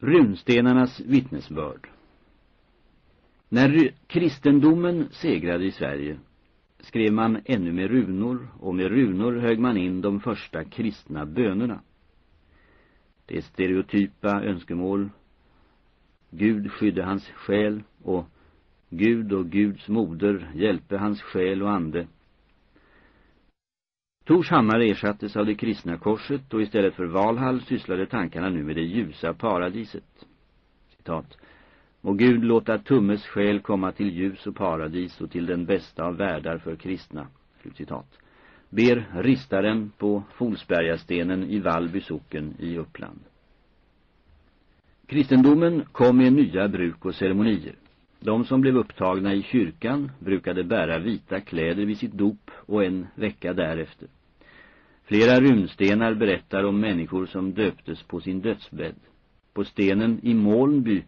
Runstenarnas vittnesbörd När kristendomen segrade i Sverige skrev man ännu med runor och med runor högg man in de första kristna bönerna. Det är stereotypa önskemål. Gud skydde hans själ och Gud och Guds moder hjälpe hans själ och ande. Tors hammare ersattes av det kristna korset och istället för Valhall sysslade tankarna nu med det ljusa paradiset. Citat. Må Gud låta Tummes själ komma till ljus och paradis och till den bästa av världar för kristna. Slutcitat. Ber ristaren på Folsbergastenen i Vallby socken i Uppland. Kristendomen kom med nya bruk och ceremonier. De som blev upptagna i kyrkan brukade bära vita kläder vid sitt dop och en vecka därefter. Flera runstenar berättar om människor som döptes på sin dödsbädd. På stenen i Målnby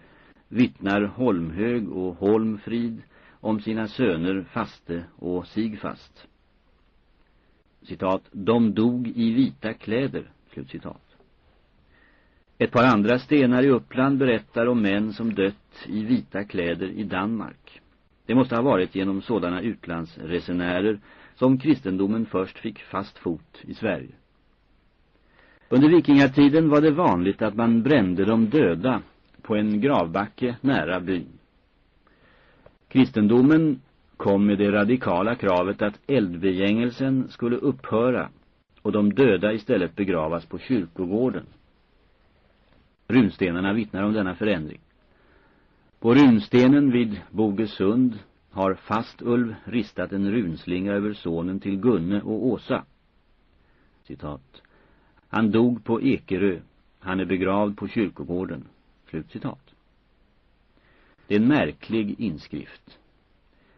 vittnar Holmhög och Holmfrid om sina söner Faste och Sigfast. Citat, de dog i vita kläder, slutcitat. Ett par andra stenar i Uppland berättar om män som dött i vita kläder i Danmark. Det måste ha varit genom sådana utlandsresenärer som kristendomen först fick fast fot i Sverige. Under vikingatiden var det vanligt att man brände de döda på en gravbacke nära byn. Kristendomen kom med det radikala kravet att eldbegängelsen skulle upphöra och de döda istället begravas på kyrkogården. Runstenarna vittnar om denna förändring. På runstenen vid Bogesund har Fastulv ristat en runslinga över sonen till Gunne och Åsa. Citat. Han dog på Ekerö. Han är begravd på kyrkogården. Slutcitat. Det är en märklig inskrift.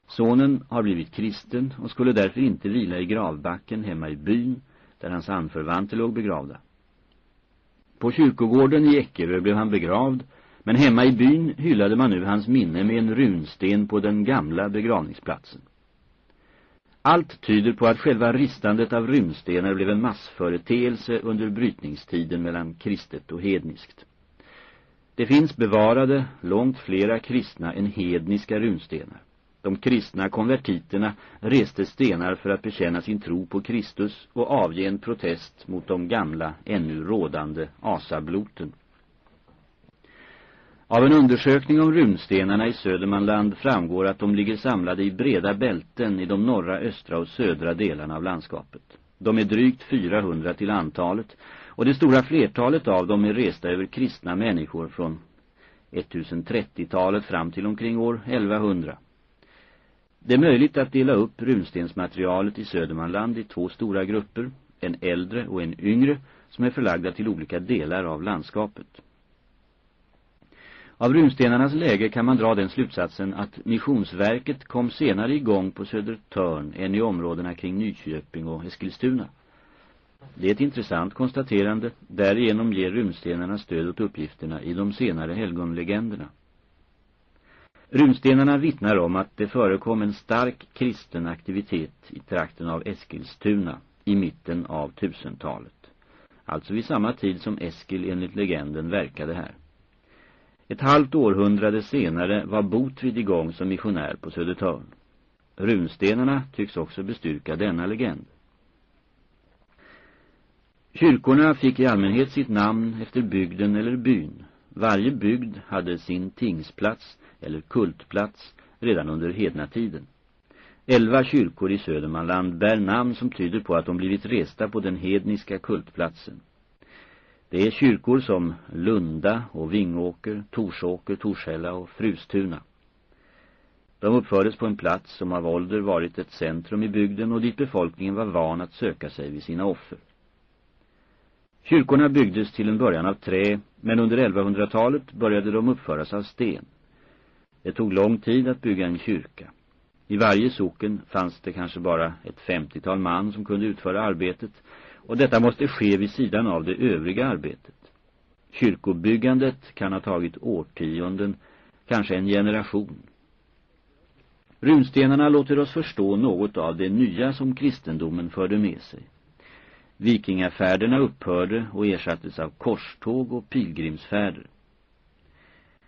Sonen har blivit kristen och skulle därför inte vila i gravbacken hemma i byn där hans anförvanter låg begravda. På kyrkogården i Ekerö blev han begravd men hemma i byn hyllade man nu hans minne med en runsten på den gamla begravningsplatsen. Allt tyder på att själva ristandet av runstenar blev en massföreteelse under brytningstiden mellan kristet och hedniskt. Det finns bevarade långt flera kristna än hedniska runstenar. De kristna konvertiterna reste stenar för att bekänna sin tro på Kristus och avge en protest mot de gamla, ännu rådande asabloten. Av en undersökning om runstenarna i Södermanland framgår att de ligger samlade i breda bälten i de norra, östra och södra delarna av landskapet. De är drygt 400 till antalet och det stora flertalet av dem är resta över kristna människor från 1030-talet fram till omkring år 1100. Det är möjligt att dela upp runstensmaterialet i Södermanland i två stora grupper, en äldre och en yngre, som är förlagda till olika delar av landskapet. Av runstenarnas läge kan man dra den slutsatsen att missionsverket kom senare igång på Södertörn än i områdena kring Nyköping och Eskilstuna. Det är ett intressant konstaterande, därigenom ger runstenarna stöd åt uppgifterna i de senare helgonlegenderna. Runstenarna vittnar om att det förekom en stark kristen aktivitet i trakten av Eskilstuna i mitten av tusentalet. Alltså vid samma tid som Eskil enligt legenden verkade här. Ett halvt århundrade senare var Botvid igång som missionär på Södertörn. Runstenarna tycks också bestyrka denna legend. Kyrkorna fick i allmänhet sitt namn efter bygden eller byn. Varje bygd hade sin tingsplats eller kultplats redan under hednatiden. Elva kyrkor i Södermanland bär namn som tyder på att de blivit resta på den hedniska kultplatsen. Det är kyrkor som Lunda och Vingåker, Torsåker, Torshälla och Frustuna. De uppfördes på en plats som av ålder varit ett centrum i bygden och dit befolkningen var van att söka sig vid sina offer. Kyrkorna byggdes till en början av trä, men under 1100-talet började de uppföras av sten. Det tog lång tid att bygga en kyrka. I varje socken fanns det kanske bara ett femtiotal man som kunde utföra arbetet och detta måste ske vid sidan av det övriga arbetet. Kyrkobyggandet kan ha tagit årtionden, kanske en generation. Runstenarna låter oss förstå något av det nya som kristendomen förde med sig. Vikingafärderna upphörde och ersattes av korståg och pilgrimsfärder.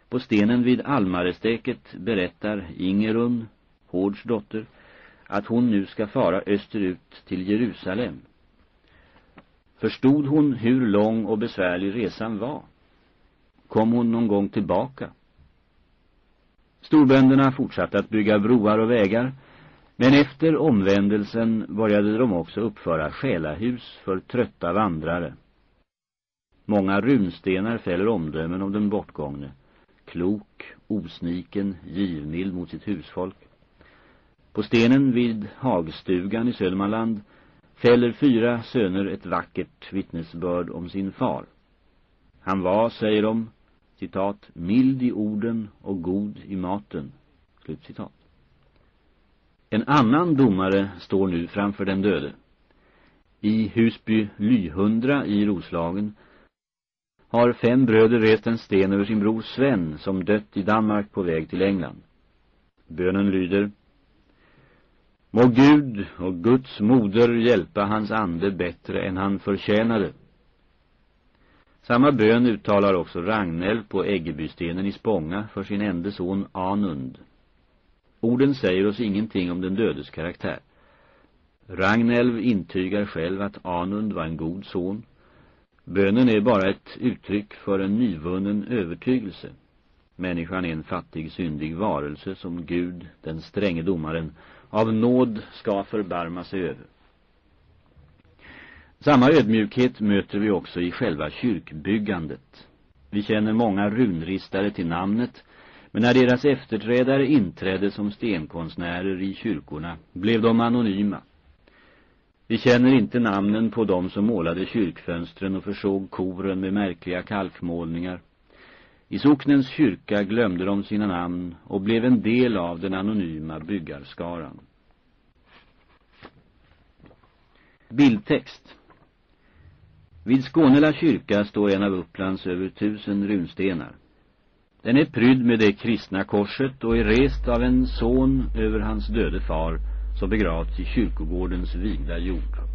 På stenen vid Almaresteket berättar Ingerun, Hårds dotter, att hon nu ska fara österut till Jerusalem. Förstod hon hur lång och besvärlig resan var? Kom hon någon gång tillbaka? Storbönderna fortsatte att bygga broar och vägar, men efter omvändelsen började de också uppföra själahus för trötta vandrare. Många runstenar fäller omdömen om den bortgångne. Klok, osniken, givmild mot sitt husfolk. På stenen vid Hagstugan i Södermanland fäller fyra söner ett vackert vittnesbörd om sin far. Han var, säger de, citat, mild i orden och god i maten. Slutcitat. En annan domare står nu framför den döde. I Husby Lyhundra i Roslagen har fem bröder rest en sten över sin bror Sven som dött i Danmark på väg till England. Bönen lyder Må Gud och Guds moder hjälpa hans ande bättre än han förtjänade. Samma bön uttalar också Ragnell på Äggebystenen i Spånga för sin enda son Anund. Orden säger oss ingenting om den dödes karaktär. Ragnelv intygar själv att Anund var en god son. Bönen är bara ett uttryck för en nyvunnen övertygelse. Människan är en fattig, syndig varelse som Gud, den stränge domaren, av nåd ska förbarma sig över. Samma ödmjukhet möter vi också i själva kyrkbyggandet. Vi känner många runristare till namnet, men när deras efterträdare inträdde som stenkonstnärer i kyrkorna blev de anonyma. Vi känner inte namnen på dem som målade kyrkfönstren och försåg koren med märkliga kalkmålningar. I socknens kyrka glömde de sina namn och blev en del av den anonyma byggarskaran. Bildtext Vid Skånela kyrka står en av Upplands över tusen runstenar. Den är prydd med det kristna korset och är rest av en son över hans döde far som begravts i kyrkogårdens vigda jord.